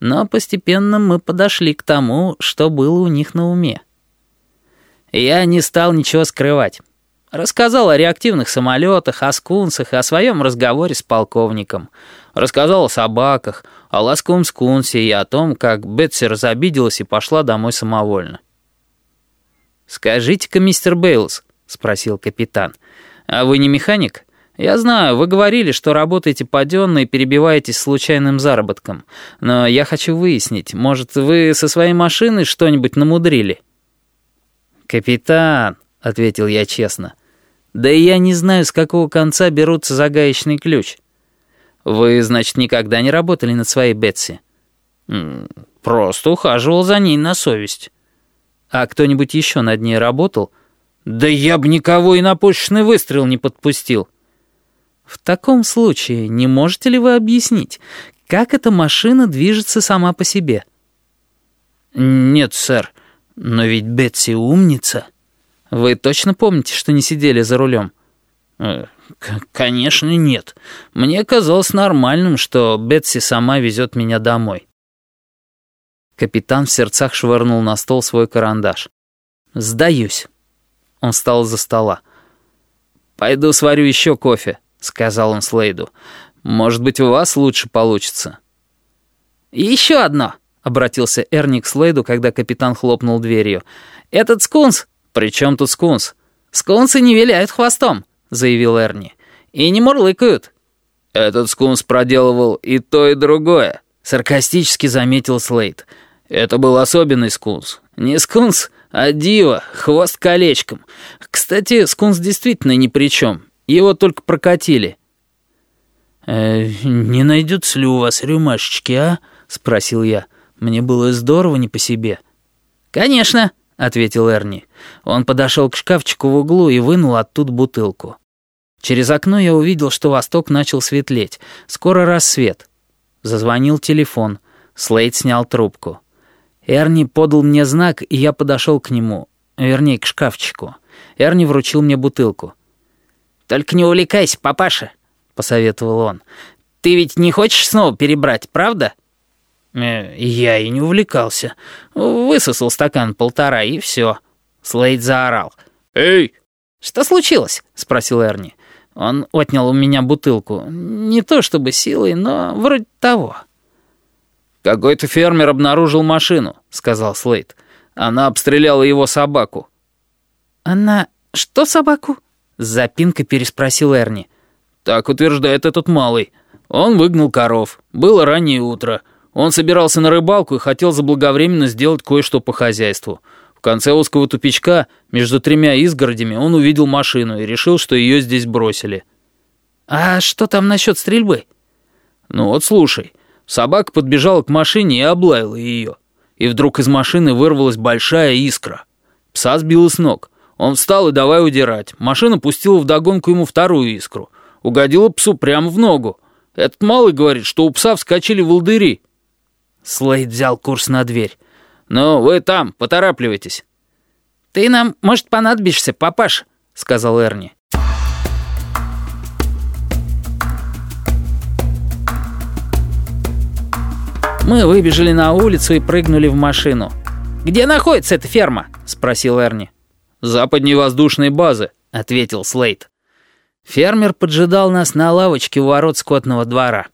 Но постепенно мы подошли к тому, что было у них на уме. Я не стал ничего скрывать. Рассказал о реактивных самолетах, о скунсах и о своем разговоре с полковником. Рассказал о собаках, о ласковом скунсе и о том, как Бетси разобиделась и пошла домой самовольно. «Скажите-ка, мистер Бейлс», — спросил капитан, — «а вы не механик?» «Я знаю, вы говорили, что работаете паденно и перебиваетесь случайным заработком. Но я хочу выяснить, может, вы со своей машиной что-нибудь намудрили?» «Капитан», — ответил я честно, — «да я не знаю, с какого конца берутся за гаечный ключ». «Вы, значит, никогда не работали над своей Бетси?» «Просто ухаживал за ней на совесть». «А кто-нибудь еще над ней работал?» «Да я бы никого и на почечный выстрел не подпустил». В таком случае не можете ли вы объяснить, как эта машина движется сама по себе? Нет, сэр, но ведь Бетси умница. Вы точно помните, что не сидели за рулем? Э, конечно, нет. Мне казалось нормальным, что Бетси сама везет меня домой. Капитан в сердцах швырнул на стол свой карандаш. «Сдаюсь». Он встал за стола. «Пойду сварю еще кофе», — сказал он Слейду. «Может быть, у вас лучше получится». «Еще одно», — обратился Эрни к Слейду, когда капитан хлопнул дверью. «Этот скунс...» «При чем тут скунс?» «Скунсы не виляют хвостом», — заявил Эрни. «И не мурлыкают». «Этот скунс проделывал и то, и другое», — саркастически заметил Слейд. «Это был особенный скунс. Не скунс, а дива, хвост колечком. Кстати, скунс действительно ни при чем. Его только прокатили». «Э, «Не найдется ли у вас рюмашечки, а?» — спросил я. «Мне было здорово не по себе». «Конечно», — ответил Эрни. Он подошел к шкафчику в углу и вынул оттуда бутылку. Через окно я увидел, что восток начал светлеть. Скоро рассвет. Зазвонил телефон. Слейд снял трубку. Эрни подал мне знак, и я подошел к нему. Вернее, к шкафчику. Эрни вручил мне бутылку. «Только не увлекайся, папаша», — посоветовал он. «Ты ведь не хочешь снова перебрать, правда?» э, «Я и не увлекался. Высосал стакан полтора, и все». Слейд заорал. «Эй!» «Что случилось?» — спросил Эрни. Он отнял у меня бутылку. Не то чтобы силой, но вроде того. «Какой-то фермер обнаружил машину», — сказал Слейд. «Она обстреляла его собаку». «Она... что собаку?» С запинкой переспросил Эрни. «Так утверждает этот малый. Он выгнал коров. Было раннее утро. Он собирался на рыбалку и хотел заблаговременно сделать кое-что по хозяйству. В конце узкого тупичка, между тремя изгородями, он увидел машину и решил, что ее здесь бросили». «А что там насчет стрельбы?» «Ну вот слушай. Собака подбежала к машине и облаяла ее. И вдруг из машины вырвалась большая искра. Пса сбила с ног». Он встал и давай удирать. Машина пустила вдогонку ему вторую искру. Угодила псу прямо в ногу. Этот малый говорит, что у пса вскочили волдыри. Слейд взял курс на дверь. «Ну, вы там, поторапливайтесь». «Ты нам, может, понадобишься, папаш», — сказал Эрни. Мы выбежали на улицу и прыгнули в машину. «Где находится эта ферма?» — спросил Эрни. «Западней воздушной базы», — ответил Слейд. Фермер поджидал нас на лавочке у ворот скотного двора.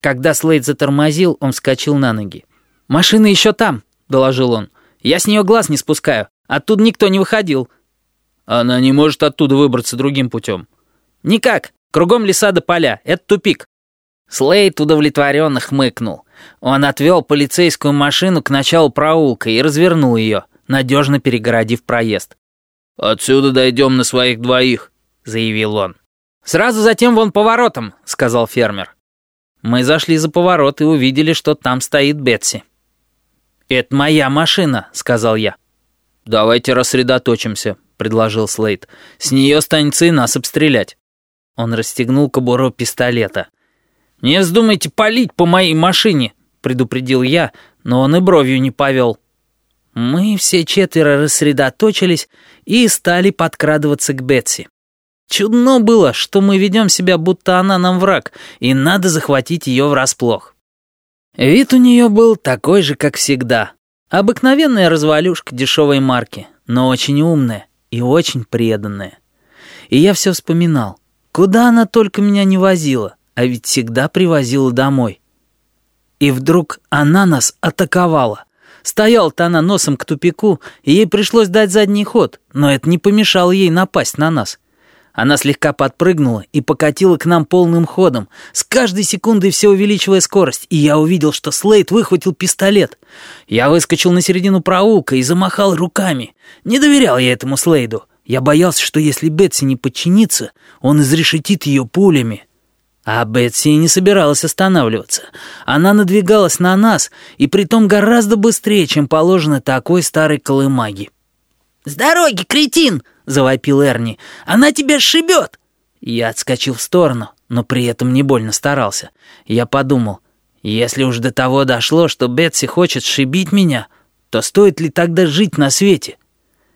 Когда Слейд затормозил, он вскочил на ноги. «Машина еще там», — доложил он. «Я с нее глаз не спускаю. Оттуда никто не выходил». «Она не может оттуда выбраться другим путем». «Никак. Кругом леса до поля. Это тупик». Слейд удовлетворенно хмыкнул. Он отвел полицейскую машину к началу проулка и развернул ее, надежно перегородив проезд. «Отсюда дойдем на своих двоих», — заявил он. «Сразу затем вон поворотом», — сказал фермер. Мы зашли за поворот и увидели, что там стоит Бетси. «Это моя машина», — сказал я. «Давайте рассредоточимся», — предложил Слейд. «С нее станется нас обстрелять». Он расстегнул кобуру пистолета. «Не вздумайте палить по моей машине», — предупредил я, но он и бровью не повел. Мы все четверо рассредоточились и стали подкрадываться к Бетси. Чудно было, что мы ведем себя, будто она нам враг, и надо захватить ее врасплох. Вид у нее был такой же, как всегда. Обыкновенная развалюшка дешевой марки, но очень умная и очень преданная. И я все вспоминал, куда она только меня не возила, а ведь всегда привозила домой. И вдруг она нас атаковала. Стояла-то она носом к тупику, и ей пришлось дать задний ход, но это не помешало ей напасть на нас. Она слегка подпрыгнула и покатила к нам полным ходом, с каждой секундой все увеличивая скорость, и я увидел, что Слейд выхватил пистолет. Я выскочил на середину проулка и замахал руками. Не доверял я этому Слейду. Я боялся, что если Бетси не подчинится, он изрешетит ее пулями. А Бетси не собиралась останавливаться. Она надвигалась на нас, и притом гораздо быстрее, чем положено такой старой колымаги. «С дороги, кретин!» — завопил Эрни. «Она тебя сшибет!» Я отскочил в сторону, но при этом не больно старался. Я подумал, если уж до того дошло, что Бетси хочет сшибить меня, то стоит ли тогда жить на свете?